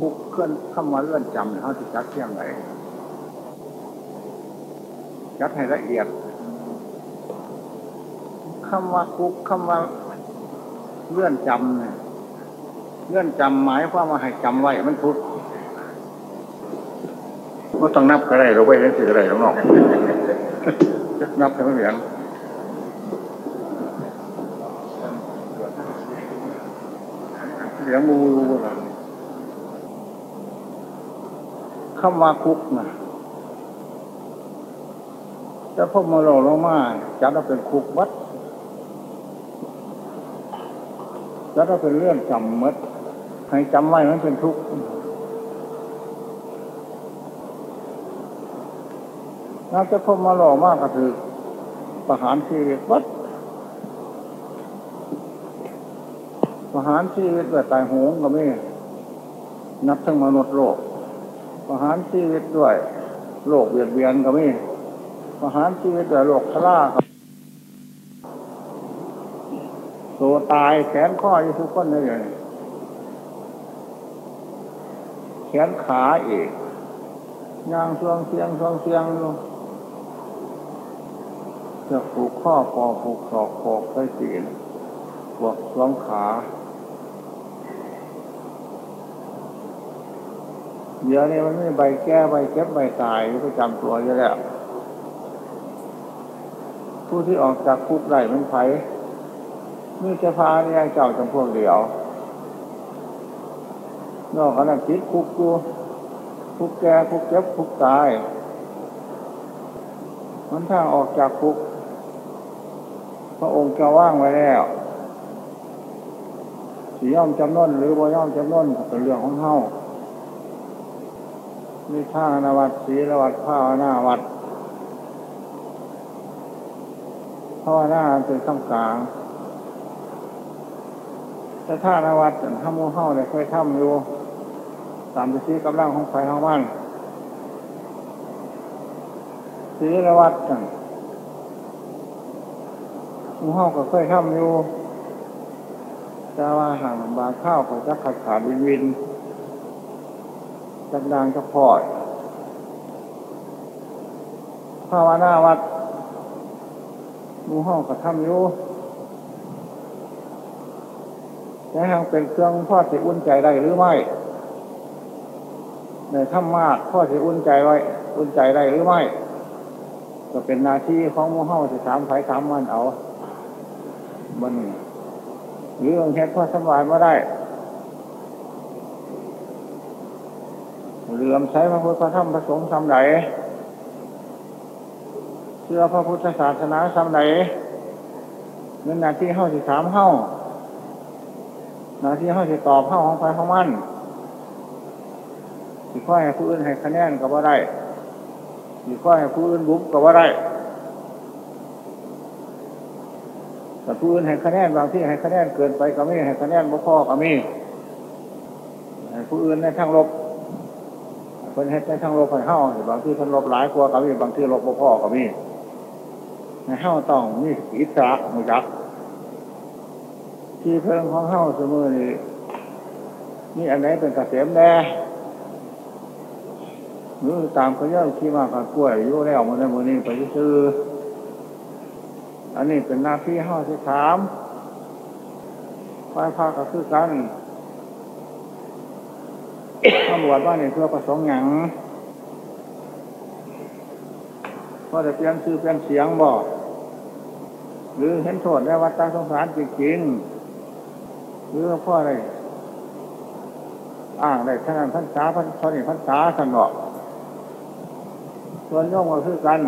คุกเคลื่อนคำว่าเลื่อนจำเขาจะจัดเที่ยงไรจัดให้ละเอียดคำว่าคุกคำว่าเลื่อนจำเนี่ยเลื่อนจำหมายความว่าให้จำไว้มันทุกก็ต้องนับก็ได้เราไว้ยังสิก็ได้หรอกนับให้มันเหมือนเสียงมูรูอะไร คำว่าคุกนะจะพบมาโลลงมาจัดว่าเป็นคุกวัดจัดว่าเป็นเรื่องจำมัดให้จำไว้มันเป็นทุกข์นับจะพบมาโลมากก็คือประหารชีวิตวัดประหารชีวิตแบบตายโหงก็ไม่นับทั้งมนุษย์โลก ประหารชีวิตด้วยโรคเบียดเบียนก็มีประหารชีวิตด้วยโรคชราครับตัวตายแขนข้ออยู่ทุกคนเลยแขนขาอีกย่างช่วงเสียงช่วงเสียงลงจะผูกข้อคอผูกศอกคอกไปสีนปวดสองขา เดี๋ยวนี้มันไม่ใบแก้ใบเก็บใบตายประจำตัวอยู่แล้ว ผู้ที่ออกจากคุกได้มันไผ่มีจะพาเนี่ยเจ้าจำพวกเดียวนอกจากนั้นคิดคุกกูคุกแก่คุกเจ็บคุกตาย มันทางออกจากคุก พระองค์จะว่างไว้แล้วสีย่อมจำนนหรือบ่ย่อมจำนนเป็นเรื่องของเฮา มีท่านวัดศีลวัดภาวนาวัดภาวนาเป็นคำกลาง แต่ท่านวัดทำมูเฮ้าเลยเคยทำอยู่ตามไปซีกำลังของไฟของมันศีลวัดกันมูเฮ้าก็เคยทำอยู่แต่ว่าห่างบางข้าวก็จะขาดขาดวินวิน ดังจะพอดภาวนาวัดมูห้องกับทำอยู่จะทางเป็นเครื่องพ่อสิอุ่นใจได้หรือไม่ในถ้ำมากพ่อสิอุ่นใจไว้ อุ่นใจได้หรือไม่ ก็เป็นนาทีของมูห้องสิสามไผ่สามมันเอามันหรือองค์เฮ็ดพ่อสบายมาได้ เหลื่อมใช้พระพุทธธรรมพระสงฆ์ทำไหนเชื่อพระพุทธศาสนาทำไหนนั่นนาที่เข้าสิถามเข้านาที่เข้าสิตอบเข้าของใครของมันสิข้อให้ผู้อื่นให้คะแนนก็ว่าได้สิข้อให้ผู้อื่นบุบก็ว่าได้แต่ผู้อื่นให้คะแนนบางที่ให้คะแนนเกินไปก็มีให้คะแนนบ่พอก็มีให้ผู้อื่นในทางลบ เพิ่นเฮ็ดในทางลบให้เฮาบางที่เพิ่นลบหลายกว่าก็มีบางที่ลบบ่พอก็มีในเฮาต้องมีอิสระมุจัก ที่เพิ่งของเฮาเสมอนี่นี่อันไหนเป็นกระเสมแน่หรือตามเขาเยอะที่มากกับกล้วยอยู่แล้วมันในมือนี้ไปซื้ออันนี้เป็นหน้าที่ห้าที่สามฝ่ายภาก็คือกัน ตำรวจว่าเนี่ยเพื่อประสงค์หยังพอจะเปลี่ยนชื่อเปลี่ยนเสียงบอกหรือเห็นโทษได้วัดตาสงสารจริงๆหรือพ่ออะไรอ้างได้ท่านพันษาพันพอนี่พันษาสันบอกส่วนย่อมก็คือกัน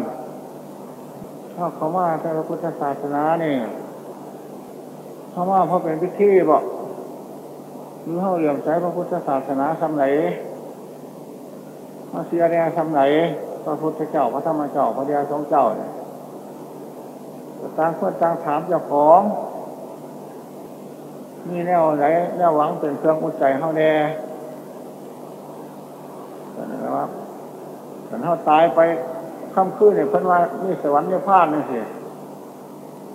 ถ้าเขาว่าพระพุทธศาสนาเนี่ยเขาว่าเพราะเป็นพิธีบอก รือเขาเหลื่อมใสพระพุทธศาสนาสำไหนมาเสียเนี่สำไหนพระพุทธเจ้าพระธรรมเจ้าพระเดียสงเจ้าเนี่ยต่างคนต่างถามเจ้าของมีแนวไหนแนวหวังเป็นเครื่องอุจใจเขาแน่นะครับแต่เขาตายไปค่ำคืนเนี่ยเพิ่นว่ามีสวรรค์มีพลาดนี่สิ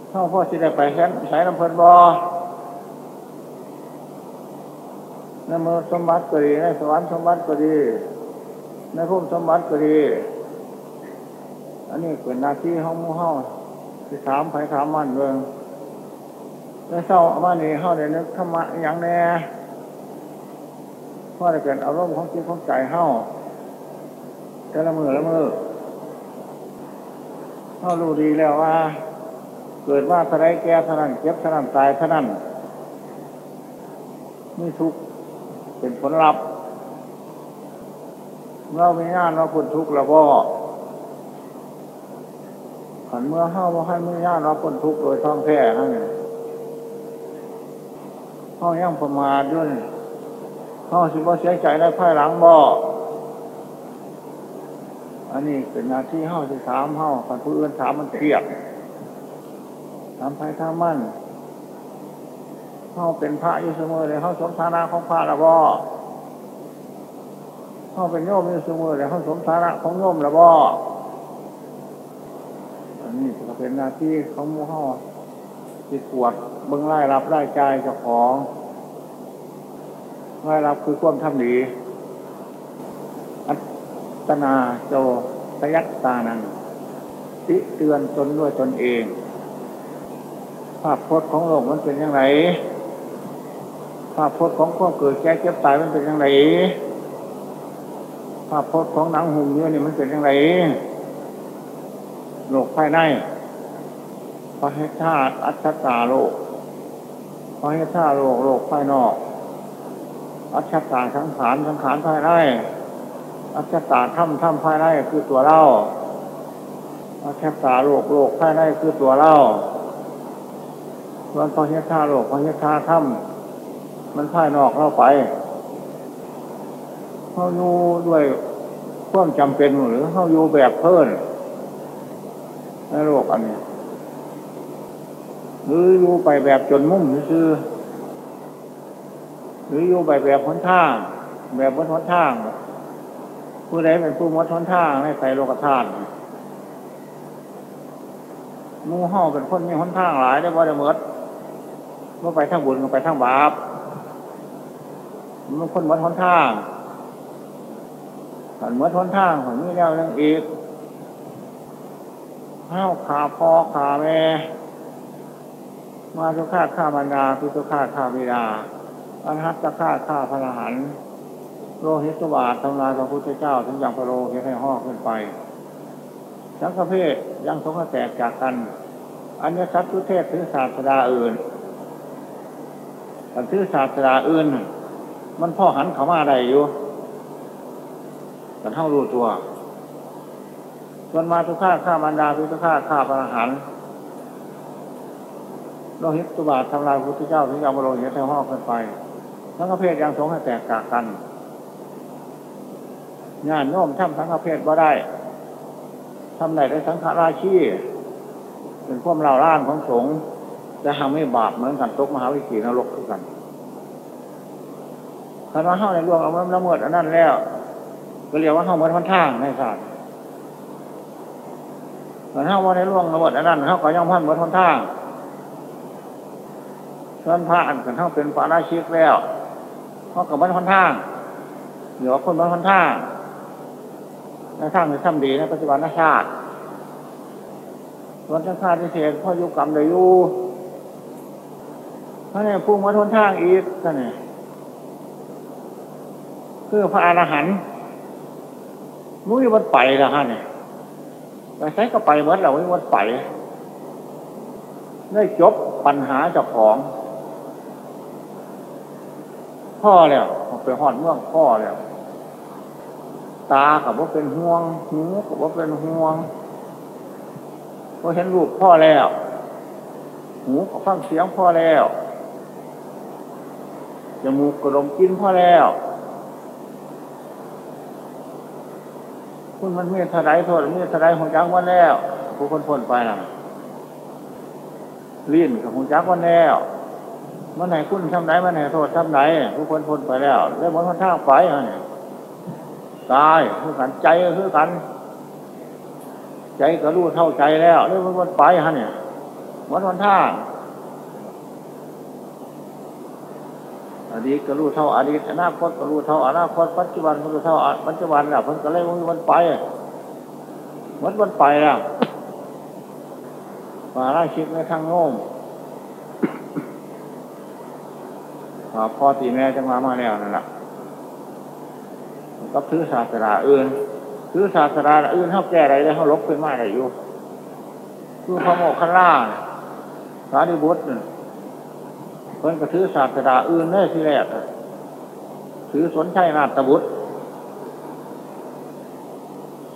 เขาพ่อสิได้ไปแค่ใช้ลำเพลินบอ ในเมืองสมบัติก็ดีในสวรรค์สมบัติก็ดีในภูมิสมบัติก็ดี อันนี้เป็นหน้าที่ห้องมูเฮาที่ถามไผถามมันเมืองแล้วเศร้ามานี่เฮาได้นึกธรรมะอย่างแน่เพราะได้เป็นอารมณ์ของจิตของใจเฮาแต่ละมือละมือเฮารู้ดีแล้วว่า เกิดว่าท่าไรแก่เท่านั้นเจ็บเท่านั้นตายเท่านั้นนี่ทุกข์ เป็นผลลัพธ์เมื่อมีงานเราพ้นทุกข์แล้วก็ขันเมื่อห้าว่าให้มีงานเราพ้นทุกข์โดยท่องแท้นั่นเองห้ายังประมาทด้วยห้าสิบ่เสียใจได้ภายหลังบ่อันนี้เป็นหน้าที่ห้าที่สามห้าขันผู้อื่นถามมันเครียดถามไปถามมัน เขาเป็นพระอยู่เสมอเลยเขาสมฐานะของพระละบ่เขาเป็นโยมอยู่เสมอเลยเขาสมฐานะของโยมละบ่อันนี้ก็เป็นหน้าที่ของมู่เฮาที่ปวดเบิ้องไล่รับไล่ใจเจ้าของไล่รับคือความทำดีอัตนาโจตยัตตานังติเตือนตนด้วยตนเอง ภาพพจน์ของโลกมันเป็นยังไง ภาพพจน์ของความเกิดแก่เจ็บตายมันเป็นยังไงภาพพจน์ของหนังหุ่มเนื้อนี่มันเป็นยังไงโลกภายในพระเหตุธาตุอัตตาโลกพระเหตุธาตุโลกโลกภายนอก อัตตาสังขารสังขารภายในอัตตาถ้ำถ้ำภายในคือตัวเราอัตตาโลกโลกภายในคือตัวเราส่วนพระเหตุธาตุโลกพระเหตุธาตุถ้ำ มันภายนอกเราไปเขาอยู่ด้วยความจำเป็นหรือเขาอยู่แบบเพิ่นในโลกอันนี้ หรืออยู่ไปแบบจนมุ่งซื่อหรืออยู่ไปแบบหนทาง แบบบนหนทางผู้ใดเป็นผู้มดหนทางในใส่โลกธาตุมูห่อเป็นคนมีหนทางหลายได้บ่ได้เมดเมื่อไปทางบุญก็ไปทางบาป มันคนมดหนทางขันมดหนทางของนี่แล้วยังอีกห้าวขาพ่อขาแม่มาทุกข้าข้ามันดาพิทุกข้าข้าบิดาอันหัตตข้าข้าพระหันโลหิตบาททำลายพระพุทธเจ้าถึงอย่างพระโลหิตให้ห่อขึ้นไปสังฆเพศยังสงฆ์แตกจากกัน อันนี้สัตว์เทศถือศาสดาอื่นแต่ถือศาสดาอื่น มันพ่อหันเขามาได้อยู่แต่เท่ารู้ตัวส่วนมาทุกข้าข้ามันดาพิทุกข้าข้าพระหันโลหิตตุบาททำลายพุทธเจ้าถึงยามโลหิตในห้องขึ้นไป ทั้งประเภทยังสงให้แตกกากกัน งานโน้มทำทั้งประเภทว่าได้ทำไหนได้สังฆราชีเป็นพวกเราล่านของสงฆ์จะทำให้บาปเหมือนกันตกมหาวิถีนรกคือกัน คำว่าเข้าในร่วงเอามันละเมิดอันนั้นแล้ว ก็เรียกว่าเข้าเหมือนพันทางในศาสตร์แต่เข้าว่าในร่วงละเมิดอันนั้นเข้าก็ย่อมพันเหมือนพันทางส่วนพระอันกันเท่าเป็นปาราชิกแล้วเขากับมันค่อนข้างเหนือคนเมันค่อนข้างในทางในทำดีในปัจจุบันชาติส่วนชาติที่เสียพ่อยุกรรมได้อยู่พระเนี่ยพุ่งมาทนทางอีกท่านเนี่ย คือพระอรหันต์มุ้ยวันไปละฮะเนี่ยไปใช้ก็ไปเมื่อเราไม่วันไปได้จบปัญหาเจ้าของ พ่อแล้วไปหอดเมืองพ่อแล้ว ตากับว่าเป็นห่วงหูกับว่าเป็นห่วงพอเห็นรูปพ่อแล้ว หูกับฟังเสียงพ่อแล้วจมูกกระดมกินพ่อแล้ว คุณมันมีทนายโทษมีทนายหงจักวันแล้วผู้คนพ้นไปนะลิ้นกับหงจักวันแล้วมันไหนคุณทำไหนมันไหนโทษทำไหนผู้คนพ้นไปแล้วเรื่องมันค่อนข้าไปเนี่ยตายคือกันใจคือกัน ใจก็รู้เท่าใจแล้วเรื่องมันไปฮะเนี่ยมันคนท่า อดีตก็รู้เท่าอดีตอนาคตก็รู้เท่าอนาคตปัจจุบันก็รู้เท่าปัจจุบันแล้วเพิ่นก็เลยมันไปมันมันไปแล้วมาล่าชิดในทางโน้มพ่อตีแม่จังมามาแล้วนั่นแหละก็ถือศาสนาอื่นถือศาสนาอื่นเขาแก้อะไรได้เขาลบขึ้นมาอะไรอยู่คือพระโมกขล่าสารีบุตร เพิ่นก็ถือศาสนาอื่นได้ที่แรกถือสนชัยนาตบุตร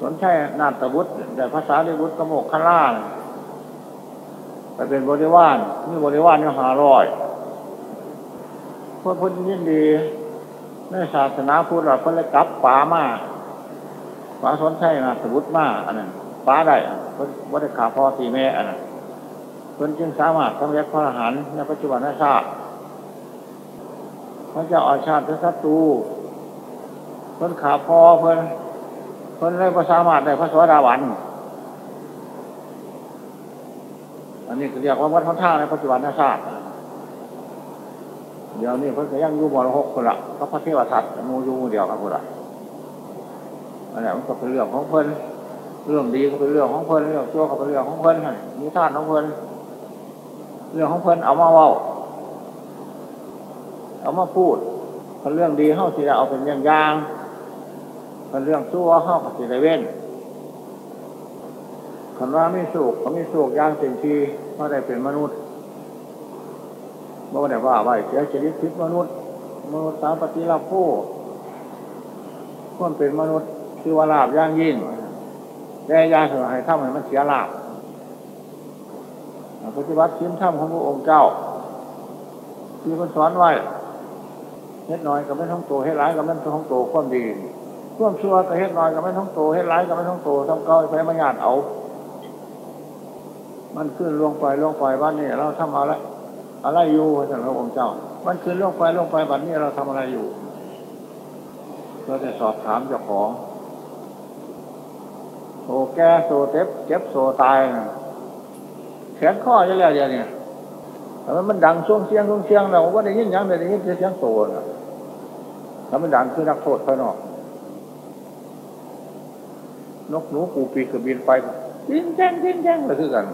สนชัยนาตบุตรแต่ภาษาลิบุตรกโมกขล่างไปเป็นบริวารนี่บริวารนี่หาร้อยพวกพุทธยินดีในศาสนาพุทธเราเพิ่นเลยกลับป่ามาป่าสนชัยนาตบุตรมาอันนั้นป่าได้เพิ่นวัดขาพ่อตีแม่อันนั้น นจึงสามารถทำเล็กพระอรหันต์ในปัจจุบันนชาติพระเจ้าอาชาติศัตรูเพิ่นขาพอเพิ่นเพิ่นเลยพระสามารถได้พระสวัสดาวันอันนี้เรียกว่าวัดท้องท่าในปัจจุบันนชาติเดี๋ยวนี้เพิ่นก็ยังอยู่มรหกคนละก็พระเทวทัตมูอยู่เดียวกันคนละอันนี้มันก็เป็นเรื่องของเพิ่นเรื่องดีก็เป็นเรื่องของเพิ่นเรื่องชั่วก็เป็นเรื่องของเพิ่นมีท่านของเพิ่น เรื่องของเพิ่นเอามาเว้า เอามาพูดเป็นเรื่องดีเข้าสิเอาเป็นอย่างยางเป็นเรื่องชั่วเข้ากับสิได้เว้นคนว่าไม่สุขก็ไม่สุขย่างเต็มทีเพราได้เป็นมนุษย์เมื่อได้ว่าไว้เสียชีวิตทิพมนุษย์ มนุษย์สามปฏิลาภผู้ควรเป็นมนุษย์คือว่าลาบย่างยิ่งแต่ยาเถอะให้ทำให้มันเสียลาบ ปฏิบัติชิ้นถ้ำของพระองค์เจ้า ที่มันสอนไว้เฮ็ดน้อยก็ไม่ท้องโตเฮ็ดร้ายก็ไม่ท้องโตความดีควมชั่วก็เฮ็ดน้อยก็ไม่ท้องโตเฮ็ดร้ายก็ไม่ท้องโตทำเก้าไปมาญาติเอา มันขึ้นลงไปลงไปบ้านนี้เราทำอะไรอะไรอยู่ท่านพระองค์เจ้า มันขึ้นลงไปลงไปบัดนี้เราทำอะไรอยู่เราจะสอบถามเจ้าของโซแก่โซเจ็บเจ็บโซตายแขนข้อจะแล้วอย่างนี้แต่มันดังช่วงเสียงช่วงเสียงเราว่าได้ยินยังได้ยินเสียงโซนะแล้วมันดังคือนักโทษภายนอก นกหนูปูปีกบินไปดิ้นแจ้งดิ้นแจ้งเลยคือกัน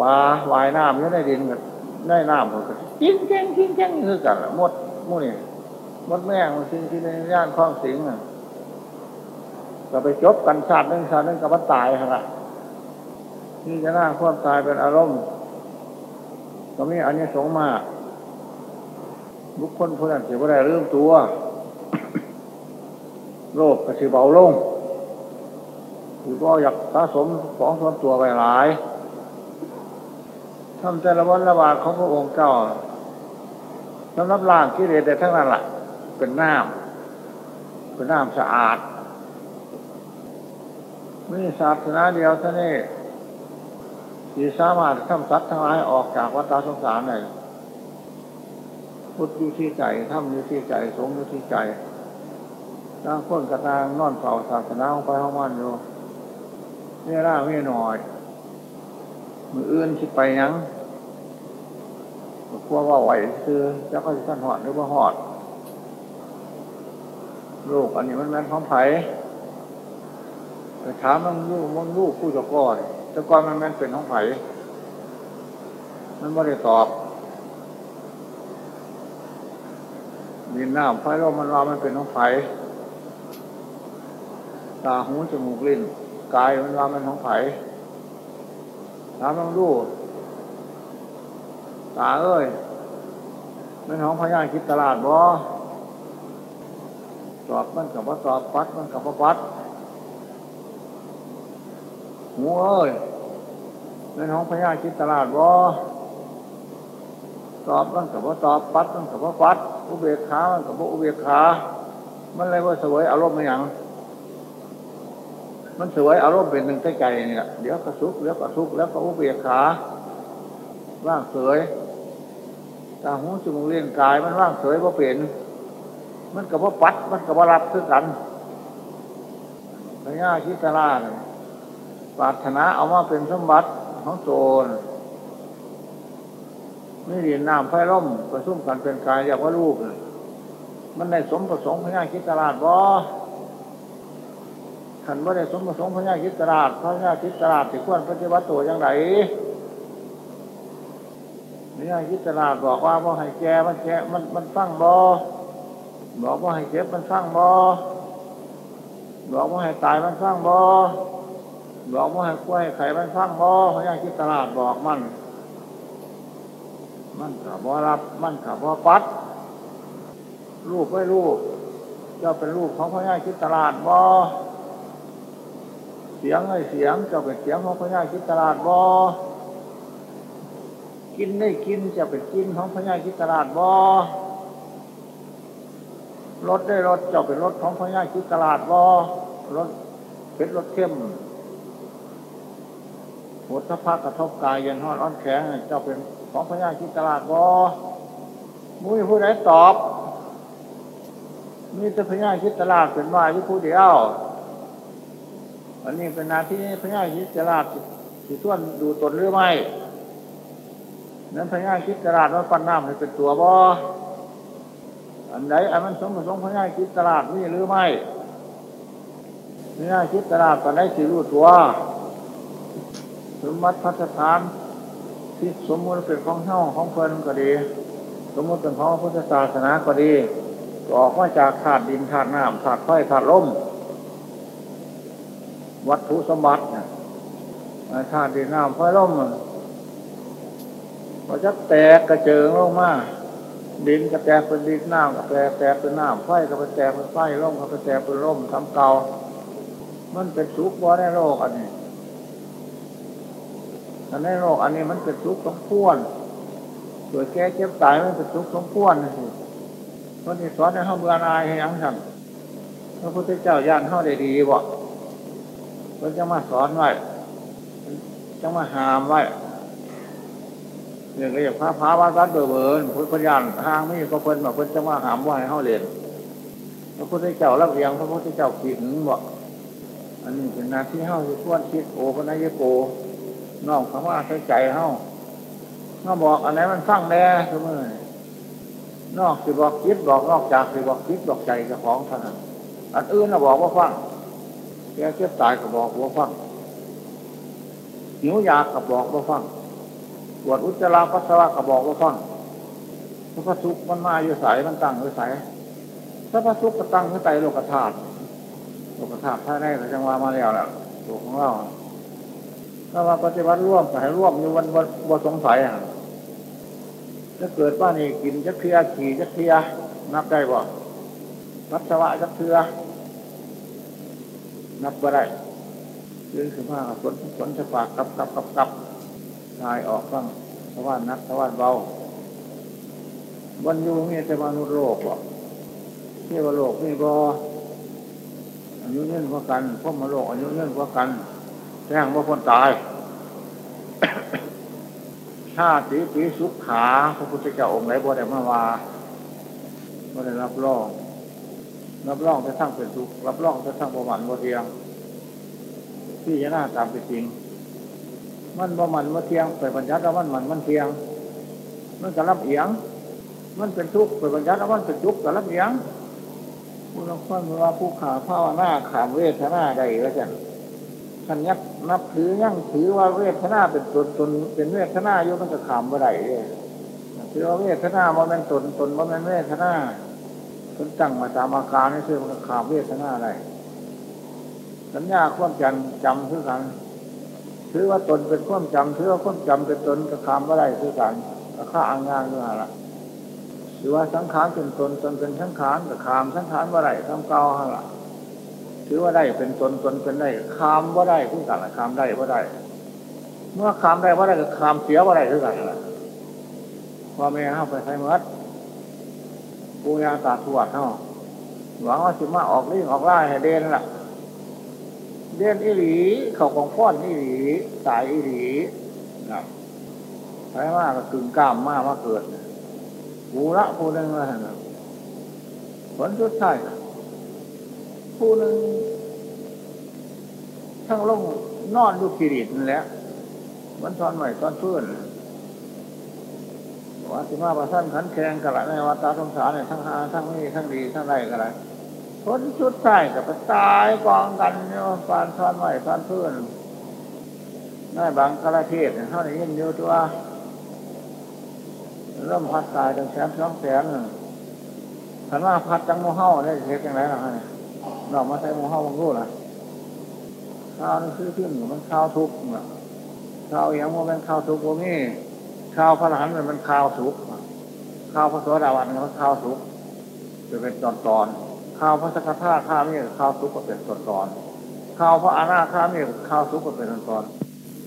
ปลาวายน้ำอยู่ในดินกับในน้ำก็ดิ้นแจ้งดิ้นแจ้งคือกันหมดมู่นี่มดแม่งสิ่งที่ในย่านคลองสิงห์ก็ไปจบกันชาตินึงชาตินึงกับมันตายฮะ นี่จะน่าความตายเป็นอารมณ์ก็มีอันนี้สงมาก บุคคลผู้นั้นถือว่าได้เริ่มตัวโลกกระชือเบาลงหรือว่าอยากสะสมของส่วนตัวไปหลายทำแต่ละวันละวาของพระองค์เจ้าสำรับล่างกิเลสแต่ทั้งนั้นแหละเป็นน้ำเป็นน้ำสะอาดมีศาสนาเดียวเท่านี้ ที่สามารถทำสัตว์ทั้งหลายออกจากวัฏสงสารได้พุทธอยู่ที่ใจธรรมอยู่ที่ใจ สงฆ์อยู่ที่ใจต่างคนกระตางนอนเฝ้าศาสนาของไปห้องมันอยู่นี่ร่าไม่หน่อย มืออื่นคิดไปยังกลัวว่าไหวคือจะก็จะท่านหอดหรือว่าหอดลูกอันนี้มันแม่นของไผ่ถามมันลูกมันลูกผู้จะก้อน แต่ก่อนมันแม่นเป็นของไผ่มันไม่ได้ตอบดินน้ำไฟลมมันว่ามันเป็นของไผ่ตาหูจมูกลิ้นกายมันว่ามันของไผ่ถามมันลูตาเอ้ยมันของพญาคิดตลาดบ่ตอบมันกับว่าตอบปัดมันกับว่าปัด หูเอ้ยเป็นของพญาคิดตลาดบ่ตอบมันกับว่าตอบปัดมันกับว่าปัด อุเบกขามันกับว่าอุเบกขา มันเลยว่าสวยอารมณ์มันอย่างมันสวยอารมณ์เป็นหนึ่งใกล้ๆเนี่ยเดี๋ยวก็สุกเดี๋ยวก็สุกแล้วก็อุเบกขาว่างสวยตาหูจมูกเลี้ยงกายมันว่างสวยว่าเปลี่ยนมันกับว่าปัด มันกับว่ารับคือกันพญาคิตราด ปรารถนาเอามาเป็นสมบัติของโจรไม่เรียนน้ำไฟร่มประชุมกันเป็นกายอยากว่ารูปมันได้สมประสงค์พญาคิดตลาดบ่ขันว่าได้สมประสงค์พญาคิดตลาดพญาคิดตลาดที่ควรปฏิบัติตัวอย่างไรพญาคิดตลาดบอกว่าว่าให้แกมันแกมันมันฟังบ่บอกว่าให้เจ็บมันฟังบ่บอกว่าให้ตายมันฟังบ่ บอกว่าให้กล้วยไข่มันฟังบ่พญาคิดตลาดบอกมัน มันกับบ่รับ มันกับบ่ปัดลูกไม่ลูกเจ้าเป็นลูกของพญาคิดตลาดบ่เสียงไอ้เสียงเจ้าเป็นเสียงของพญาคิดตลาดบ่กินได้กินจะเป็นกินของพญาคิดตลาดบ่รถได้รถเจ้าเป็นรถของพญาคิดตลาดบ่รถเป็นรถเข้ม หัวทพักกระทบกายเย็นห้อนอ่อนแข็งเจ้าเป็นของพญาคิตลาดบ่มุ้ยผู้ใดตอบ มีแต่พญาคิตลาดเป็นว่าอยู่ผู้เดียวอันนี้เป็นนาที่พญาคิตลาดสิท่วนดูตนหรือไม่นั้นพญาคิดตลาดว่าปั้นน้ำให้เป็นตัวบ่อันไหนอันมันสมประสงค์พญาคิดตลาดนี่หรือไม่พญาคิดตลาดตอนไหนสิรู้ตัว สมบัติพัฒฐาน ที่สมมติเป็นของเท่าของเพลินก็ดี สมมติเป็นของพุทธศาสนาก็ดีออกมาจากธาตุดินธาตุน้ำธาตุไฟธาตุลมวัตถุสมบัติธาตุดินน้ำไฟลมพอจะแตกกระเจิงลงมาดินกระแตกเป็นดินน้ำกระแตกแตกเป็นน้ำไฟกระแตกเป็นไฟลมกระแตกเป็นลมทำเก่ามันเป็นสุขบ่ในโลกอันนี้ันในโลกอันนี้มันเป็นทุกข์สมควรเกิดแก่เจ็บตายมันเป็นทุกข์สมควรนะสิคนที่สอนให้เขาเบื่อนายให้ยังสั่งพระพุทธเจ้าย่านเขาได้ดีบ่เพิ่นจะมาสอนไว้จะมาหามไว้เนี่ยก็อย่างพระพาวัดวัดเบอร์เบิร์นพุทธญาณทางไม่มีพระเพิ่นบอกเพิ่นจะมาหามว่าให้เขาเรียนพระพุทธเจ้ารับเรียงพระพุทธเจ้าขีดหึงบ่อันนี้เป็นนาที่เขาที่ควรคิดโอปนัยโก นองคำว่าใช้ใจเฮาเขาบอกอันไหนมันฟังแน่เสมอนอกสิบอกคิดบอกนอกจากสิบอกคิดบอกใจกับของท่านอันอื่นเราบอกว่าฟังแกเจ็บตายก็บอกว่าฟังหิวยากับบอกว่าฟังปวดอุจจาระปัสสาวะกับบอกว่าฟังพระสุขมันมาอยู่ใสมันตั้งอยู่ใสถ้าพระสุขก็ตั้งอยู่ใจโลกธาตุโลกธาตุท่าได้ก็จังว่ามาแล้วแหละตัวของเรา ถ้าว่าปฏิบัติร่วมสายร่วมอยู่วันบนสงสัยอะจะเกิดว่านี่กินจะเคลียขี่จะเคลียนับได้บ่ปัสสาวะจะเคลียนับบ่ได้ยืนขึ้นมาฝนฝนจะปากกับกับกับกับทายออกบ้างสวรรค์นักสวรรค์เบาวันอยู่มีแต่มนุษย์โลกบ่เที่ยวโลกนี่บ่อายุเงื่อนกว่ากันพวกมาโลกอายุเงื่อนกว่ากัน แจ้งว่าคนตาย ชาติปีสุขขาพระพุทธเจ้าองค์ไหนบ่ได้มาว่าบ่ได้รับรอง รับรองจะสร้างเป็นสุข รับรองจะสร้างประมันบ่เทียงที่จะน่าตามเป็นจริง มันประมันบ่เทียงไปบรรยัติแล้วมันมันมันเทียง มันจะรับเอียง มันเป็นทุกข์ไปบรรยัติแล้วมันเป็นทุกข์กับรับเอียงผู้นักฟังว่าผู้ขาผ้าหน้าขามเวทนาได้แล้วจ้ะท่านยัก นับถือยั่งถือว่าเวทนาเป็นตนตนเป็นเวทนาอยู่มันก็ขามบ่ได้เลยถือว่าเวทนามันเป็นตนตนมันเป็นเวทนาคนตั้งมาตามอาการนี่คือมันก็ขามเวทนาได้สัญญาความจำจำคือกันถือว่าตนเป็นความจำถือว่าความจำเป็นตนก็ขามบ่ได้คือกันก็ฆ่าอ่างงานคืออะไรหรือว่าสังขารเป็นตนตนเป็นสังขารก็ขามสังขารบ่ได้ทำเก่าอะไร ถือว่าได้เป็นตนตนเป็นได้คามว่าได้คือกันละคามได้ว่าได้ เมื่อคามได้ว่าได้ก็คามเสียว่าได้คือกันละพ่อแม่เข้าไปใช้เมื่อปูยาตาทวดเท่าหวังว่าสิมาออกนี่ออกไล่ให้เด่นล่ะ เด่นอิหลีเขาของฟ้อนอิหลีสายอิหลีนะใช้มากก็กึ่งกล้ามมากมาเกิดปูละปูนึงเลยนะผลสุดท้าย ผู้หนึ่งทั้งลงนอนดูกิริตนั่นแหละมันตอนใหม่ตอนเพื่อนวัติมาประสันขันแข่งกันละในวัฏสงสารเนี่ยทั้งหาทั้งนี้ทั้งดีทั้งไรกันละผลชุดใส่กับไปตายกองกันเนี่ยฟานซ้อนไหวซ้อนเพื่อนน่าบางกระเทศเท่านี้ยินอยู่ตัวเริ่มพัดตายจนแสนสองแสนขันว่าพัดจังโมเฮ้าได้เทศยังไงล่ะฮะ นอกมาใส่โมเฮ้าบังรู้ล่ะข้าวนี่ซื้อขึ้นมันข้าวทุกข์ข้าวอย่างว่าเป็นข้าวทุกข์ว่ามีข้าวพระรหันมันข้าวสุกข้าวพระสวสดาวันมันข้าวสุกจะเป็นตอนตอนข้าวพระสกทาข้าวนี่ข้าวสุกก็เป็นตอนตอนข้าวพระอาณาข้าวนี่ข้าวสุกก็เป็นตอนตอน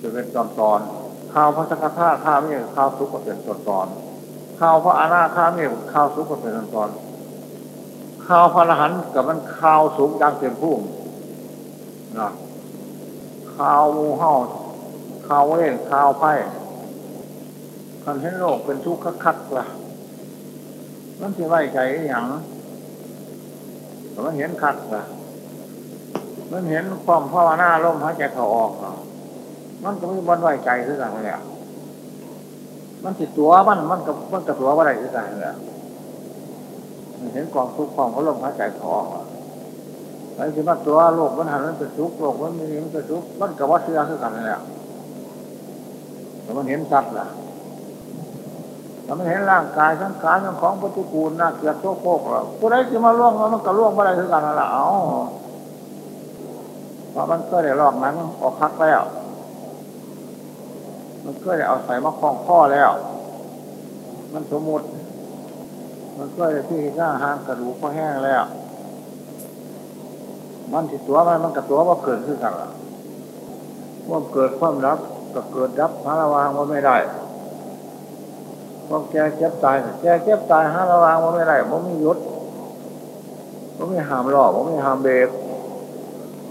จะเป็นตอนตอนข้าวพระสกทาข้าวนี่ข้าวสุกก็เป็นตอนตอนข้าวพระอาณาข้าวนี่ข้าวสุกก็เป็นตอนตอน ข้าวพระรหันต์กับมันข้าวสุกดังเต็มพุ่งนะข้าวมูเห่าข้าวเล่นข้าวไพ่คันให้โลกเป็นทุกข์คักๆล่ะมันจะไว้ใจอย่างมันเห็นคักล่ะมันเห็นความภาวนาล่มหายใจเขาออกมันก็ไม่บนไว้ใจคือกันเลยมันติดตัวมันมันกับมันกับตัวว่าอะไรคือกันเลยมัน เห็นกองทุกข์ความเขาลมหายใจเขาออกไอ้ที่มันตัวโลกมันหันมันเป็นทุกข์โลกมันมีมันเป็นทุกข์มันกับว่าเชื่อคือกันเลยแต่มันเห็นสัตว์ล่ะถ้ามันเห็นร่างกายทั้งกายทั้งของปฏิกูลน่าเกลียดโชคโคกเราผู้ใดจะมาล่วงมันก็ล่วงอะไรคือกันละเอาเพราะมันก็ได้ลอกนั้นออกคักแล้ว มันก็ได้เอาใส่มาคล้องข้อแล้ว มันสมมติ มันก็ได้ที่หน้าห้างกระดูกก็แห้งแล้ว มันติดตัวมันมันกับตัวว่าเกิดขึ้นกันละว่าเกิดความรับก็เกิดรับหาระวางว่าไม่ได้ความแก่เจ็บตายแก่เจ็บตายหาระวางว่าไม่ได้ว่าไม่ยุดว่าไม่หามหลอกว่าไม่หามเบรก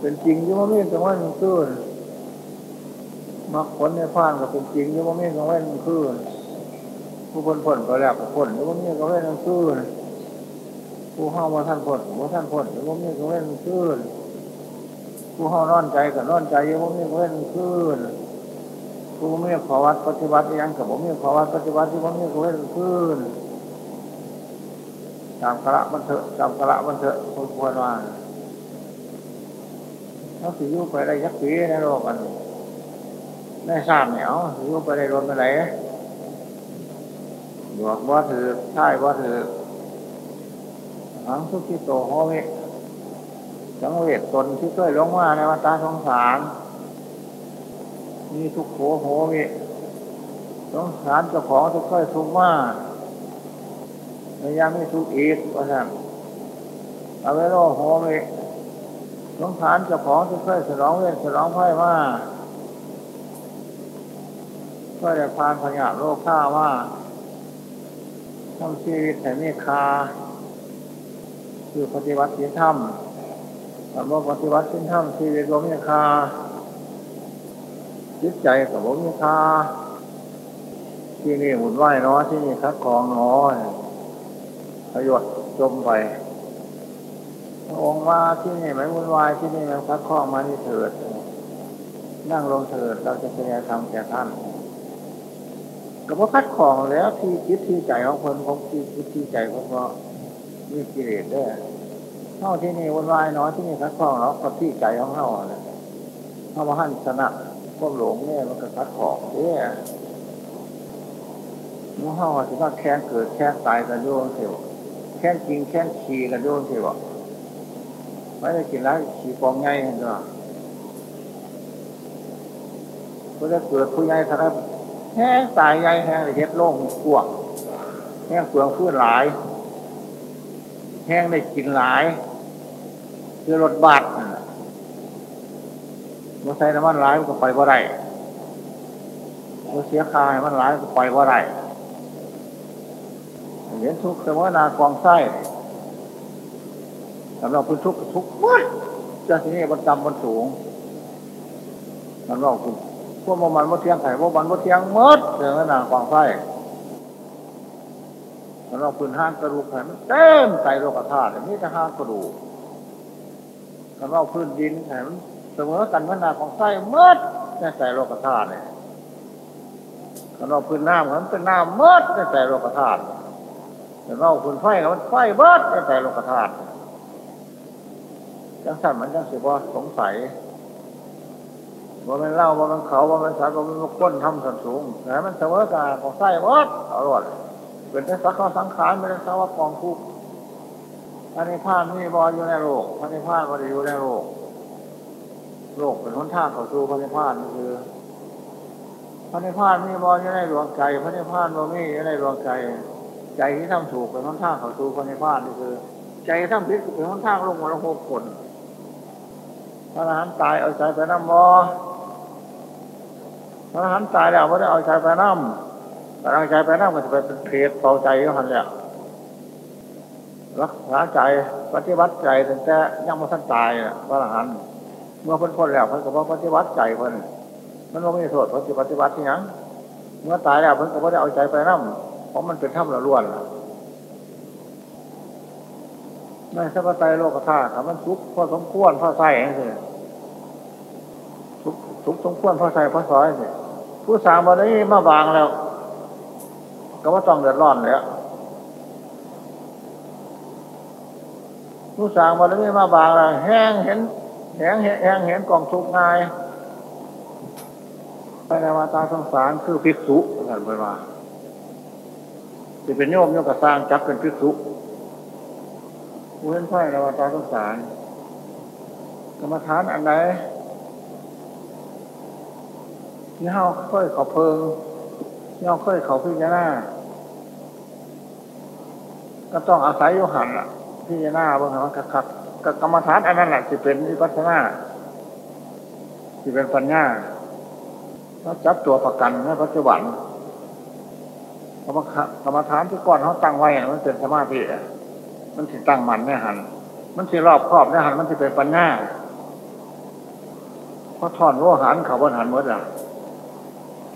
เป็นจริงยี่ว่าไม่จังว่ามันคืนมักผลในพานกับเป็นจริงยี่ว่าไม่จังว่ามันคืน ผู้พ้นพ้นก็แล้วพ้นยี่ว่าม่จังว่ามันคืนผู้ห้าว่าท่านพ้นว่าท่านพ้นยี่ว่าม่จังว่ามันคืนผู้ห้านอนใจกับนอนใจยี่ว่าม่จังว่ามันคืนกูไม่ขอวัดปฏิบัติยังกับผมม่ขอวัดปฏิบัติที่ผมไม่เคยพื้นจำกระมันเถอะจำกระมันเถอะคนควรว่าเขาสิยุไปได้ยักษ์ปีในโลกอันในสามเนี่ยวสิยุไปได้รนไปไหน หลวงว่าถือใช่ว่าถือหังทุกที่โตโหวิจังเวทตนที่เคยลงมาในวัฏสงสารมีทุกโขโหมิสงสารเจ้าของทุกข์ค่อยทุกข์มากในยามไม่ทุกข์อีกว่าท่านเอาไว้โลโหมิสงสารเจ้าของทุกข์ค่อยฉลองเวทฉลองไพ่มากก็ได้พานพยาโลกข้าว่า ทำชีวิตแต่ไม่คาคือปฏิวัติศีลธรรมคำว่าปฏิวัติศีลธรรมชีวิตรวมไม่คาจิตใจกับผมมีค่าที่นี่หมุนไหวน้อที่นี่คัดกองน้อยประโยชน์จมไปองค์ว่าที่นี่ไม่วุ่นวายที่นี่มันคัดข้องมาที่เถิดนั่งลงเถิดเราจะแสดงธรรมแก่ท่าน ก็เพราคัดของแล้วที่คิดที่ใจของคนของที่คิดที่ใจของก็มีกิเลสด้วยเท่าที่นี่วุ่นวายน้อยที่นี่คัดของแล้วกับที่ใจของเขาเนี่ยเขามาหั่นสนับพวกหลงเนี่ยมันก็คัดของเนี่ยมูเห่าสิว่าแค้นเกิดแค้นตายกันโยงเสียวแค้นจริงแค้นขี่กันโยงเสียวไม่ได้กินแล้วขี่กองไงเห็นไหมก็จะเกิดผู้ใหญ่ท่าน แห้งตายใหญ่แห้งเฮ็ดโล่งกวก แห้งเปลืองพื้นหลาย แห้งได้กินหลาย คือรถบัสมันใส่น้ำมันร้ายมันก็ไปว่าไรมันเสียคายมันร้ายก็ไปว่าไรเห็นทุกข์เสมอนากองไส้สำหรับคุณทุกข์ทุกข์มัดจะที่นี่บนจำบนสูงสำหรับคุณ พวกมันว่าเทียงไข่พวกมันว่าเทียงมัดเสมอนากองไส้สำหรับคุณห้างกระดูกไข่มันเต็มใส่โลกธาตุนี่จะห้างกระดูกสำหรับพื้นดินไข่มันเสมอกันวนาของไส้เมื่อแน่ใจโลกธาตุเนี่ยถ้าเราพื้นน้ำมันเป็นน้ำเมื่อแต่โลกธาตุแต่เราพื้นไฟมันไฟเบิดแต่โลกธาตุจังสันมันจังสิบ่าสงสัย ว่ามันเล่าว่ามันเขาว่ามันสารว่ามันก้นทำสันสูงแต่มันเสมอกันของไส้วัดอร่อยเป็นแต่สักข้าสังขารไม่ได้สักว่ากองทุกพระนิพพานมีบออยู่ในโลกพระนิพพานบริอยู่ในโลกโลกเป็นหนทางเข้าสู่พระนิพพานคือพระนิพพานมีบออยู่ในดวงใจพระนิพพานบ่มีอยู่ในดวงใจ ใจที่ทำถูกเป็นหนทางเข้าสู่พระนิพพานนี่คือ ใจที่ทำผิดเป็นหนทางลงมาลงโผลพระอรหันต์ตายเอาใจไปน้ำบอ พระอรหันต์ตายแล้วไม่ได้เอาใจไปน้ำแต่เอาใจไปน้ำมันจะไปเป็นเพศเป่าใจก็หันแหละรักษาใจปฏิบัติใจตั้งแต่ยังไม่ทันตายนะพระอรหันต์เมื่อพิ่นพ้นแล้วเพิ่นก็บอกปฏิบัติใจเพิ่นมันไม่มีโทษเพราะปฏิบัติที่ยังเมื่อตายแล้วเพิ่นก็ไม่ได้เอาใจไปน้ำเพราะมันเป็นถ้ำละล้วนล่ะในสัพไตโลกธาตุมันทุกข์พอสมควรพอใส่นี่ทุกทุก สมควรพอใส่พอซอยนี่ผู้สามวันนี้มาบางแล้ว ก็ว่าต้องเดือดร้อนแล้วผู้สามวันนี้มาบางแล้วแห้งเห็นแห้งเห็นแห้งเห็นกองทุกง่ายไปในวาตาสงสารคือภิกษุท่านบอกว่าจะเป็นโยมโยมกระสร้างจับเป็นภิกษุผู้เห็นไพ่ในวาตาสงสารกรรมฐานอันไหน เฮาเคยเขาเพิงที่เฮาเคยเขาพิจารณาก็ต้องอาศัยโยหันอะพิจารณาเบื้องหลังคักคักกับกรรมฐานอันนั้นแหละที่เป็นวิปัสสนาที่เป็นปัญญาเขาจับตัวประกันในปัจจุบันกรรมกรรมฐานที่ก่อนเขาตั้งไว้มันเป็นสมาธิมันถึงตั้งมันเนี่ยหัน มันที่รอบครอบเนี่ยหันมันที่เป็นปัญญาเพราะถอนโลหันเขาบนหันเมื่อไ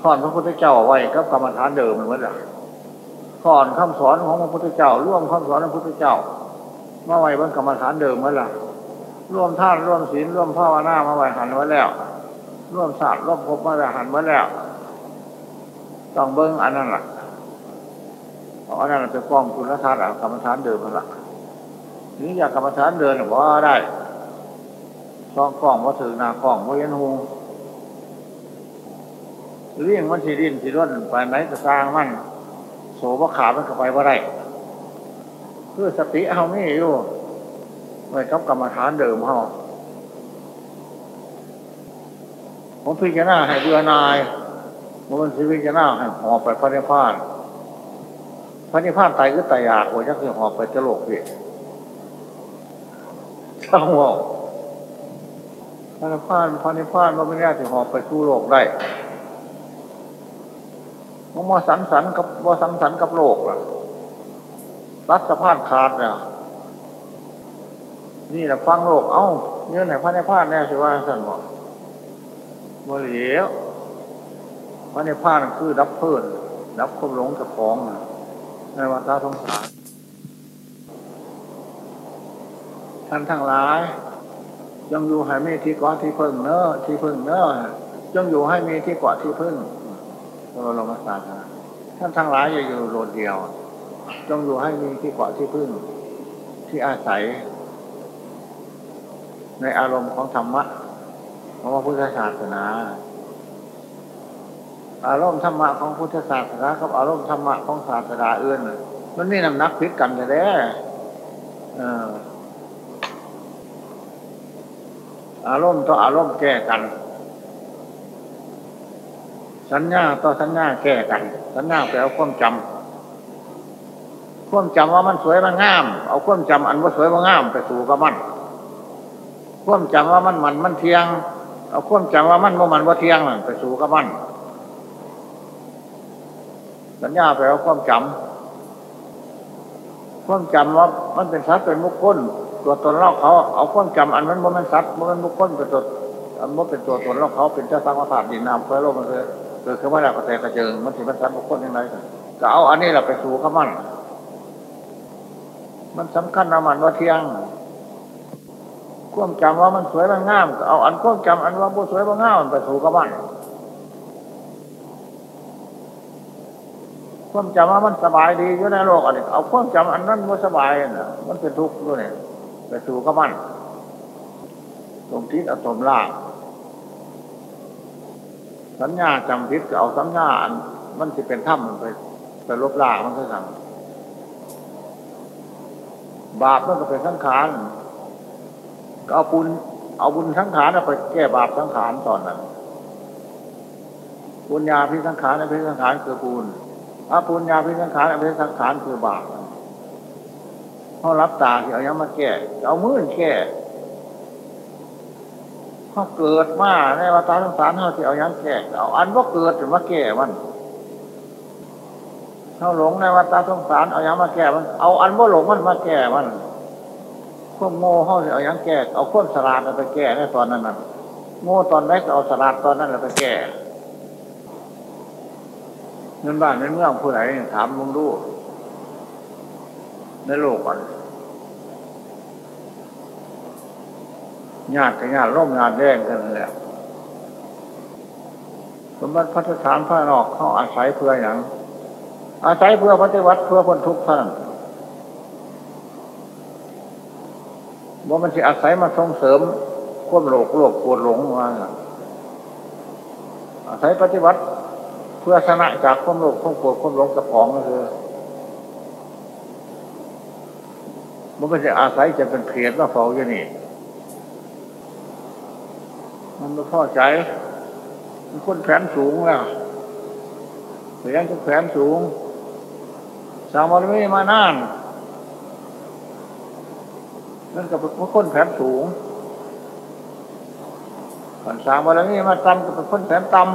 หร่ถอนพระพุทธเจ้าไว้กับกรรมฐานเดิมมันเมื่อไหร่ถอนคำสอนของพระพุทธเจ้า ร่วมคำสอนของพระพุทธเจ้ามาไว้บนกรรมฐานเดิมเหมือไหร่ร่วมท่านร่วมศีลร่วมภาวนามาไว้หันไว้แล้ว ร่วมศาสตร์ร่วมภพมาไว้หันไว้แล้ว ต้องเบิ้งอันนั้นแหละอันนั้นเป็นกองคุณธาตุกรรมฐานเดิมนั่นแหละนี่อยากกรรมฐานเดินว่าได้ซองกล้องว่าถือนากล้องว่าเย็นหู เลี้ยงมันสีดินสีร่นไปไหนจะสร้างมันโสบขามันก็ไปว่าได้เพื่อสติเฮาไม่อยู่ไว้กับกรรมฐานเดิมเฮาผมพิจารณาให้เบื่อนายมันสิพิจารณาให้หอบไปพระนิพพานพระนิพพานตายก็ตายอยากโอ้ยจะคือหอบไปจะโลกพี่ช่างว่าพระนิพพานพระนิพพานมันไม่ได้ถึงหอบไปสู่โลกได้ มันมาสังสรรค์กับว่าสังสรรค์กับโลกล่ะรัฐสภาพขาดเนี่ยนี่แหละฟังโลก เอ้าเนื้อไหนพระนิพพานแน่สิว่าสันบอกโมเหลียวพระนิพพานคือดับเพิ่นดับความหลงกับของในวัฏสงสารท่านทั้งหลายจงอยู่ให้มีที่เกาะที่พึ่งเนอะที่พึ่งเนอะจงอยู่ให้มีที่เกาะที่พึ่ง เราลงมาสาธาท่านทั้งหลายอย่าอยู่โดดเดียว จงอยู่ให้มีที่เกาะที่พึ่ง ที่อาศัย ในอารมณ์ของธรรมะของพระพุทธศาสนา อารมณ์ธรรมะของพุทธศาสนากับอารมณ์ธรรมะของศาสนาอื่นมันนี่นำนักพิษกันแต่แด้อารมณ์ต่ออารมณ์แก้กัน สัญญาต่อสัญญาแก้กัน สัญญาแปลว่าความจำความจำว่ามันสวยมันงาม เอาความจำอันว่าสวยมันงามไปสู่กับมัน ความจำว่ามันมันมันเทียง เอาความจำว่ามันว่ามันว่าเทียงไปสู่กับมัน สัญญาแปลว่าความจำความจำว่ามันเป็นสัตว์เป็นมุขคนตัวตนเราเขาเอาความจำอันนั้นมันสัตว์มันบุคคลเป็นตัวอันมันเป็นตัวตนเราเขาเป็นเจ้าสร้างศาร์ดินน้ำเพื่อโลกมันเลย เกิดขึ้นมาแล้วก็แต่กระเจิงมันถือมันสัตว์บุคคลยังไงก็เอาอันนี้เราไปสู่ข้ามัน มันสำคัญนะมันว่าเที่ยงความจำว่ามันสวยมันงามก็เอาอันความจำอันว่าบ่สวยบ่งามไปสู่ข้ามันความจำว่ามันสบายดีอยู่ในโลกอันนี้เอาความจำอันนั้นว่าสบายนะมันเป็นทุกข์ด้วยไปสู่ก็มันตรงทิศอตอมล่า สัญญาจำพิษเอาสัญญาอันมันจะเป็นถ้ำมันไปไปลบล่ามันก็สั่งบาปมันก็เป็นสังขารก็เอาบุญเอาบุญสังขารไปแก้บาปสังขารตอนนั้นปุญญาพิสังขารในพิสังขารคือปูนอาปุญญาพิสังขารในพิสังขารคือบาปเขารับตาที่เอายังมาแก้เอามือแก้ เขาเกิดมาในวัฏสงสารเขาที่เอายังแก้เอาอันว่าเกิดถึงมาแก้มันเขาหลงในวัฏสงสารเอายังมาแก้มัน เอาอันว่าหลงมันมาแก้มันควบโง่เขาที่เอายังแก้เอาควบสลาดไปแก้ในตอนนั้นน่ะโง่ตอนแรกเอาสลาดตอนนั้นเราไปแก้เงินบ้านในเมืองผู้ไหนถามมึงดูในโลกก่อน ญาติกับญาติร่มงานแดงกันแหละสมบัติพัฒฐานพระนอกเขาอาศัยเพื่ออย่างอาศัยเพื่อปฏิวัติเพื่อพ้นทุกข์ท่านว่ามันจะอาศัยมาส่งเสริมควบโลกโลกปวดหลงมาอาศัยปฏิวัติเพื่อชนะจากความโลภความโกรธความหลงกับของก็คือมันก็จะอาศัยจะเป็นเพจว่าเฝ้าอยู่นี่ มันไม่พอใจ มันคนแผนสูงแล้วเสียงก็แผนสูง สามวันไม่มานานนั่นก็เป็นคนแผนสูงก่อนสามวันนี้มาต่ำก็เป็นคนแผนต่ำ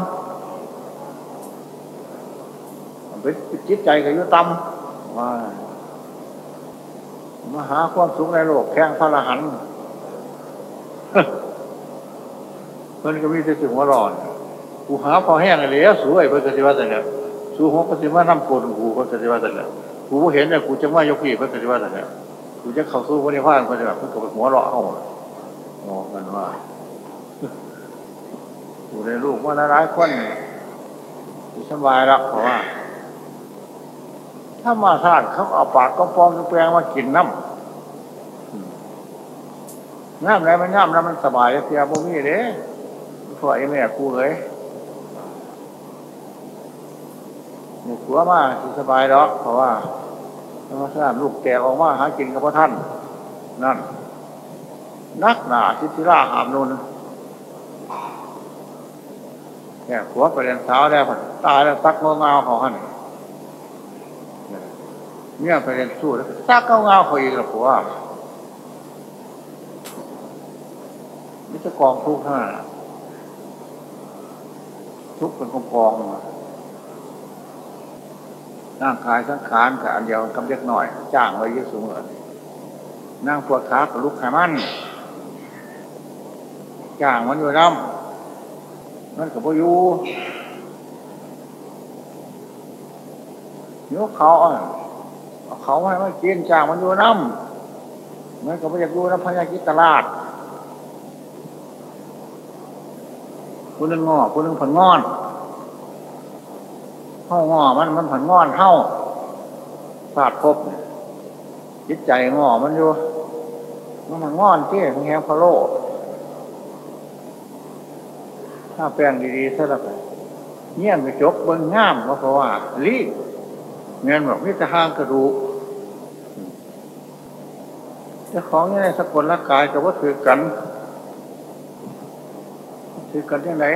เป็นจิตใจก็อยู่ต่ำว่ามาหาความสุขในโลกแข่งพระรหันต์ มันก็มีแต่สิ่งว่าร้อนกูหาพอแห้งเลยสวยเพื่อจะว่าแต่เนี่ยสู้หัวก็จะว่าน้ำกนกูเพื่อจะว่าแต่เนี่ยกูเห็นเนี่ยกูจะว่ายกพี่เพื่อจะว่าแต่เนี่ยกูจะเข้าสู้พระนิพพานเพื่อจะแบบเพื่อกับหัวเราะเข้ามองกันว่ากูในลูกว่าร้ายคนสบายแล้วเพราะว่า ถ้ามาธาตุเขาเอาปากก็ปองแปลงมากินน้ำน้ำอะไรมันน้ำแล้วมันสบายเสียบ่มีเด้ พวกไอ้แม่กูเลยหนูขัวมาสบายดอกเพราะว่าธรรมชาติลูกแก่ออกมาหากินกับพระท่าน นั่น นักหนาทิศิราหามนุนแก่ขัวไปเรียนสาวแล้วตายแล้วตักเงงเงาของท่นเนี่ยไปเรียนสู้แล้วซักเก้าเงาเขาอีกแล้วผัวนี่จะกองทุกข์ท่า ทุกข์เป็นกองกองร่างกายสังขารกับอันเดียวกำเล็กหน่อย จ้างไว้เยอะสูงเลยนั่งปวดขากับลุกไขมันจ้างมันอยู่น้ำนั่นกับพยูยกเขาเขาให้มันกินจ้ากมันอยู่น้ำมันก็ไม่อยากดูน้ำพญากิตลาด คุณนึงงอคุณนึงผันงอนเท่างอมันมันผันงอนเท่าศาสตร์พบจิตใจงอมันอยู่มันผันงอนเจ้ของแหงพะโลถ้าแปลงดีๆซะแล้วเงี้ยไปจบเบิ้งง่ามเพราะว่าลีเงินบอกมิตรห้างกระดูกเจ้าของนี่ในสกุลร่างกายกับว่าถือกัน ถือกันที่ไหน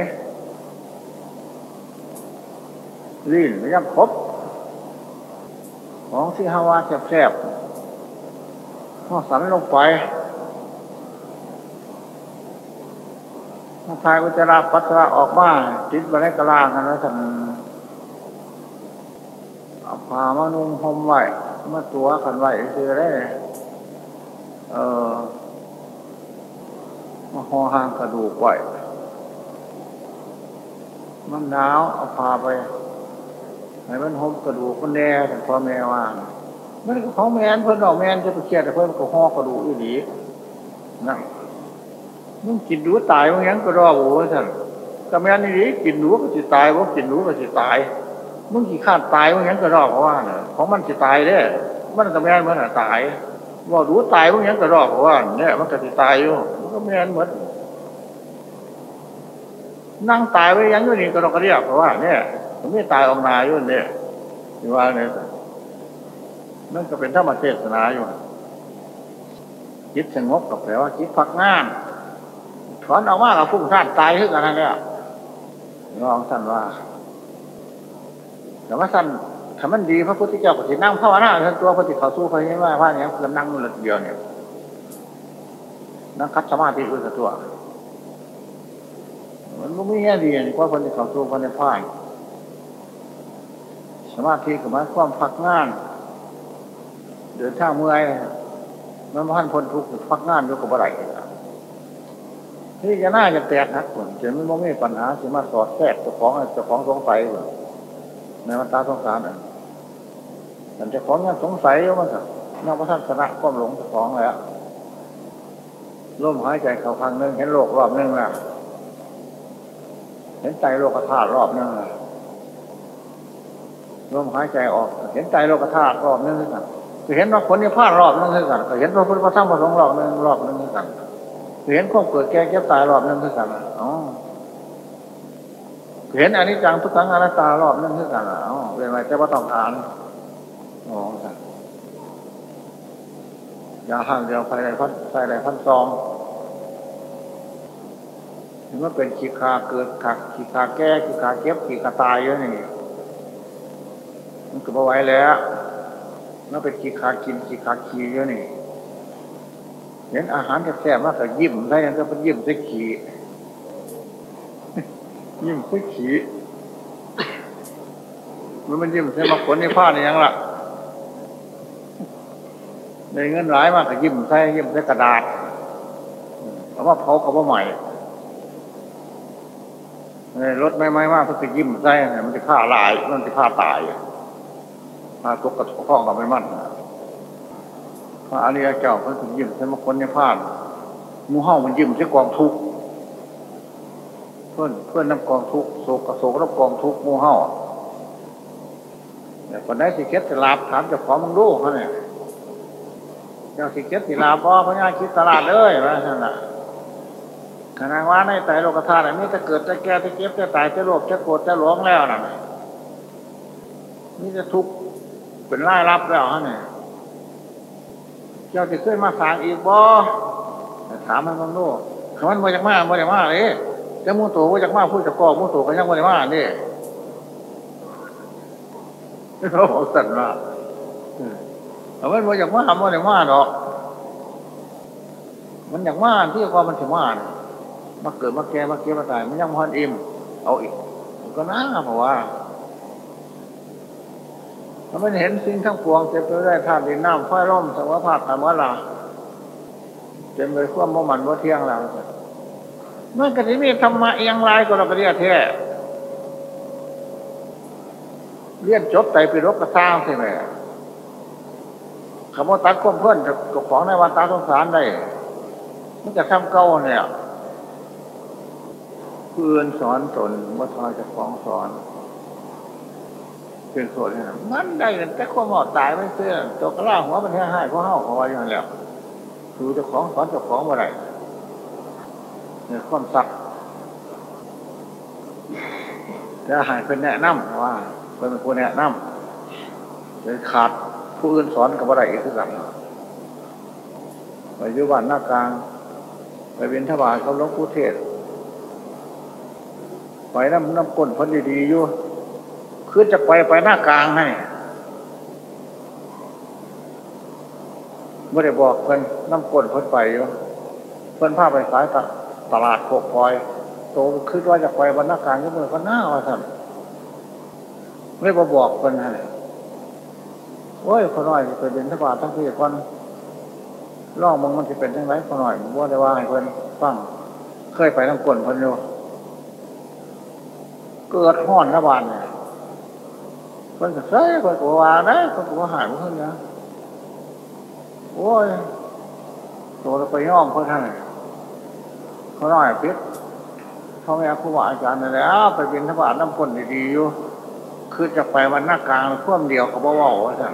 ลื่นไม่ย่ำครบของที่ฮาวาแสบๆข้อสันลงไปถ้าทายวิจาราปัสสาวะออกมาจิตมาในกระลางกันแล้วท่านเอาผ้ามานุ่งห่มไว้มาตัวกันไว้คือได้เออมาห่อหางกระดูกไว้ มันหนาวเอาพาไปให้มันห่มกระดูกมันแน่แต่พ่อแม่ว่ามันของแมนเพื่อนเอาแมนจะไปเครียดแต่เพื่อนก็ห่อกระดูกอยู่ดีนั่นมึงกินดูตายมึงยังก็รอโว้ท่านก็แม่นนี่กินดูก็จะตายว่ากินดูก็จะตายมึงขี่ขาดตายมึงยังกระรอกเพราะว่าเนี่ยของมันจะตายเด้มันก็แม่นมันตายว่ารู้ตายมึงยังกระรอกเพราะว่าเนี่ยมันก็จะตายอยู่มันก็แม่นเหมือน นั่งตายไว้ยังอยู่นี่กระรอกกระเดียบเพราะว่า เนี่ยมันไม่ตายออกนาอยู่เนี่ยที่ว่าเนี่ยนั่นก็เป็นธรรมเทศนาอยู่จิตสงบกับแปลว่าจิตพักงานถอนออกมากับพุ่งท่านตายขึ้นกันนั่นเนี่ยลองท่านว่า แต่ว่าท่านถ้ามันดีพระพุทธเจ้าก็สินั่งภาวนาท่านตัวพระติเขาสู้พระนี้ว่าว่าเนี่ยคือนั่งลักเดียวเนี่ยนั่งคัดสมาธิอุตตัว มันก็ไม่แย่ดีนี่เพราคนที่เขาสู้คนในพ่าย สมาธิกับมันความพักงานเดินทางเมื่อยมันพันพ้นทุกข์พักงานอยู่กับอะไรที่จะน่าจะแตกนักคนเฉยมันไม่มีปัญหาสิมาสอดแทรกเจ้าของเจ้าของสงสัยในวันตาสงสารอะแต่เจ้าของยังสงสัยอยู่มันสักนอกพระท่านชนะความหลงเจ้าของแล้วร่มหายใจเข้าครั้งนึงเห็นโลกรอบนึงละ เห็นใจโลกธาตุรอบนึงละร่มหายใจออก เห็นใจโลกธาตุรอบนึงคือกันเห็นว่าผลนิพพานรอบนึงคือกันเห็นพระพุทธพระธรรมพระสงฆ์รอบนึงรอบนึงคือกันเห็นความเกิดแก่เก็บตายรอบนึงคือกันอ๋อเห็นอันนี้จังทุกครั้งอนัตตารอบนึงคือกันอ๋อเป็นไงแต่ว่าต้องอ่านอ๋อสั่ยาห่างเดียวภายในพันภายในพันซอง เห็นว่าเป็นขีคาเกิดขักขีคาแก้ขีคาเก็บขีคาตายเยอะนี่มันก็มาไว้แล้วมันเป็นขีคากินขีคาขีเยอะนี่เห็นอาหารแซ่บมากก็ยิ้มได้ยังก็เป็นยิ้มใส่ขียิ้มใส่ขีมันมันยิ้มใส่มาผลในผ้านี่ยังล่ะในเงินหลายมากก็ยิ้มใส่ยิ้มใส่กระดาษเอาว่าเผาเขาว่าใหม่ รถไม่ไม่มากเพื่อยิ้มใส่มันจะฆ่าลาย มันจะฆ่าตายมาตกกระทบข้องกับไม่มั่นพระอริยเจ้าเพิ่งยิ้มใส่มาคนในผ้ามูเห่ามันยิ้มใส่กองทุกเพื่อนเพื่อนน้ำกองทุกโศกโศกน้ำกองทุกมูเห่าแต่คนไหนสิเก็ตจะลาบถามจ้าขอมึงดูเขาเนี่ยเจ้าสิเก็ตสิลาบ่พญาคิดตลาดเลยว่าท่านน่ะ ขณะว่าในไตโลกธาตุนี้จะเกิดจะแก่จะเก็บจะตายจะโลภจะโกรธจะหลงแล้วน่ะนี่จะทุกข์เป็นไล่รับแล้วฮะเนี่ยเจ้าจะขึ้นมาสางอีกบ่ถามมันมึงดูคำมันมาจากมามาจากมาเลยจะมูตัวมาจากมาพูดจากกอมูตัวก็ยังมาจากมาเนี่ยเขาบอกสัตว์ว่าแต่มันมาจากมามาจากมาดอก มันอยางมาที่ความมันถึงมา มาเกิดมาแก่มาเก็บมาตายมันยังพันอิ่มเอาอีกก็น่าเพราะว่าถ้ามันเห็นสิ่งทั้งปวงเต็มไปด้วยธาตุดินน้ำไฟร่มสวัสดิ์ธรรมะลาเต็มไปด้วยความมันว่าเที่ยงแล้วมื่กระดิ่มีธรรมะเอียงลายก็เราไปเรียกแท้เรียนจบไตไปรบกระซ้างใช่ไหมคำว่าตัดความเพื่อนกับของในวันตาสงสารได้มันจะทำเก้าเนี่ย เพื่อนสอนตนว่าทอยจะฟ้องสอนเป็นโซนนี่นะมันได้แต่ความหมอตายไม่เสื้อตัวกระล่าหัวมันแห้ให้เพราะเห่าเขาไว้อย่างแล้วคือเจ้าของสอนเจ้าของอะไรเนี่ยความสักจะหายเป็นแนะนำว่าเป็นผู้แนะนำเลยขาดผู้อื่นสอนกับอะไรอีกสักอย่างไปยุบันหน้ากลาง ไปเวียนทบาทเขาลงปู่เทศ ไปน้ำน้ำก้นพ้นดีๆอยู่คือจะไปไปหน้ากลางให้ไม่ได้บอกเพิ่นน้ำก้นพ้นไปอยู่เพิ่นพาไปสายตลาดโคกคอยโตคิดว่าจะไปบนหน้ากลางก็มือนก็หน้าว่าท่านไม่ได้บอกเพิ่นให้โอ้ยคนน้อยไปเป็นทบาททั้งที่คนล่องมึงมันจะเป็นทั้งไรคนน้อยว่าได้ว่าให้เพิ่นฟังเคยไปน้ำก้นเพิ่นอยู่ เกิดห้อนระบาดเนี่ยคนก็ใส่คนก็ว่าได้คนก็หายเพื่อนนะโอ้ยตัวเราไปย่อมเพื่อท่านเขาหน่อยพิษเขาแม่ครูบาอาจารย์นี่แล้ว ไปเป็นทบาทน้ำคนดีๆอยู่คือจะไปวันหน้ากลางท่วมเดียวกับบ่าวว่าสั่น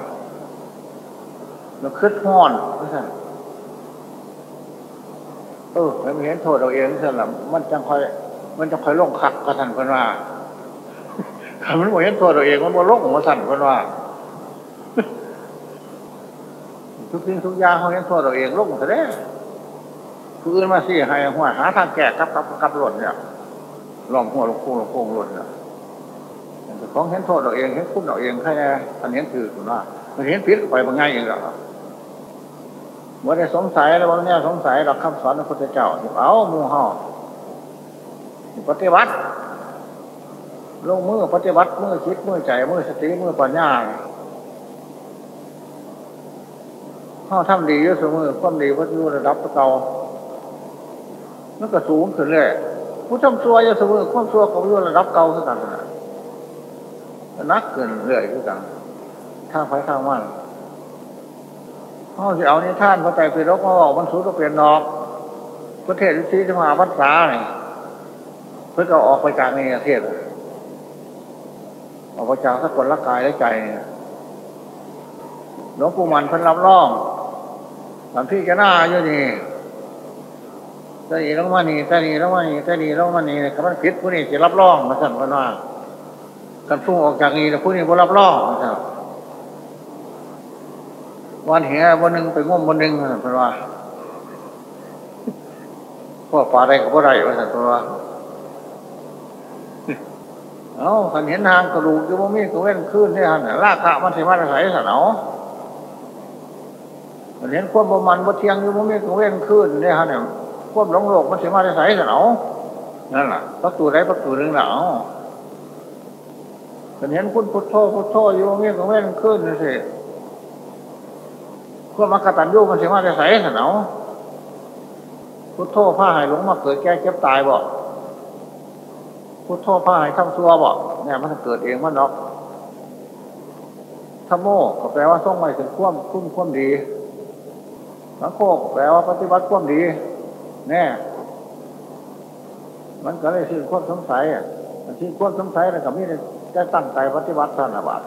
แล้วคืดห้อนว่าสั่นเออไม่เห็นโทษเราเองสั่นละมันจังคอย มันจะคอยลงคักกระสันเพิ่นว่า มันบ่เห็นโทษเราเองมันบ่ลงกระสันเพิ่นว่า ทุกสิ่งทุกอย่างเขาเห็นโทษเราเองลงซะเด้ผู้อื่นมาสิให้หัวหาทางแก้กับกับกับหล่นเนี่ยลองหัวลงโค้งลงโค้งหล่นเนี่ยของเห็นโทษเราเองเห็นคุ้มเราเองแค่อันนี้ถือคุณว่ามันเห็นผิดไปบางไงเองหรอเมื่อได้สงสัยแล้วบางเนี่ยสงสัยเราคำสอนของพระพุทธเจ้าเอามูห่อปฏิบัติ ลงมือปฏิบัติมือคิดมือใจมือสติมือปัญญาเข้าทำดีเยอะเสมอความดีพัฒนาระดับเก่ามันก็สูงขึ้นเลยผู้ทำซัวเยอะเสมอความซัวก็อยู่ระดับเก่าเท่ากันนะนักเกินเรื่อยเท่ากันข้างไฟข้างมันเขาจะเอานิท่านพระไตรปิฎกมาบอกมันสูงก็เปลี่ยนนอกประเทศที่จะมาพัฒนาเนี่ยเพื่อก็ออกไปจากในประเทศ ออกไปจากสกุลละกายและใจหลวงปู่มันเพิ่นรับรองตามที่จะหน้าอยู่นี่ตานีลงมานี่ตานีลงมานี่ตานีลงมานี่คำว่าผิดผู้นี้จะรับรองมาสั่นเพิ่นว่ากันฟุ้งออกจากนี้ผู้นี้บ่รับรองมาสั่นวันเหี้ยวันหนึ่งไปง่วมวันหนึ่งเพิ่นว่าพวกป่าใดกับพวกใดมาสั่นเพิ่นว่า เอาขันเห็นทางกระดูกจะบ่มีก็เว้นขึ้นที่หันลากขะมันสิมาใส่สันเอาขันเห็นควบประมันบ่เทียงอยู่บ่มีก็เว้นขึ้นที่หันเนี่ยควบหลงโลกมันสิมาใส่สันเอานั่นแหละประตูใดประตูหนึ่งหนาวขันเห็นคุณพุทโธพุทโธอยู่บ่มีก็เว้นขึ้นนี่สิควบมากตันยูมันสิมาใส่สันเอาพุทโธผ้าหายหลงมาเกิดแก่เจ็บตายบ่ พุทโธพาให้ทำซัวบอกเนี่ยมันเกิดเองมันนอกธรรมโมก็แปลว่าส่งไปถึงควมคุ้มควมดีสังโฆแปลว่าปฏิบัติควมดีแน่มันก็เลยสิ้นควมสงสัยอะสิ้นควมสงสัยแล้วก็มีได้ตั้งใจปฏิบัติท่านาบัติ